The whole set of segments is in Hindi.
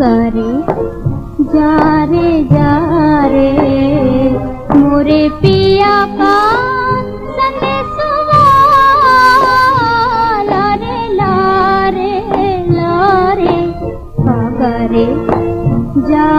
करे जा रे जा रे मोरे पिया का संगे लारे लारे। लारे का जा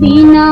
बिना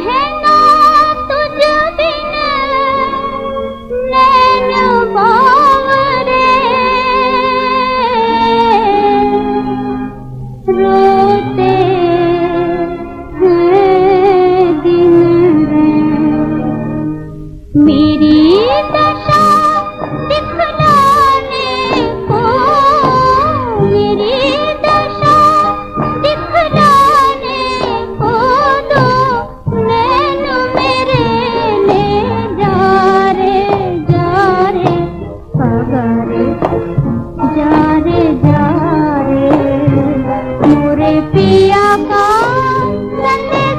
हैं Dia kau mendengar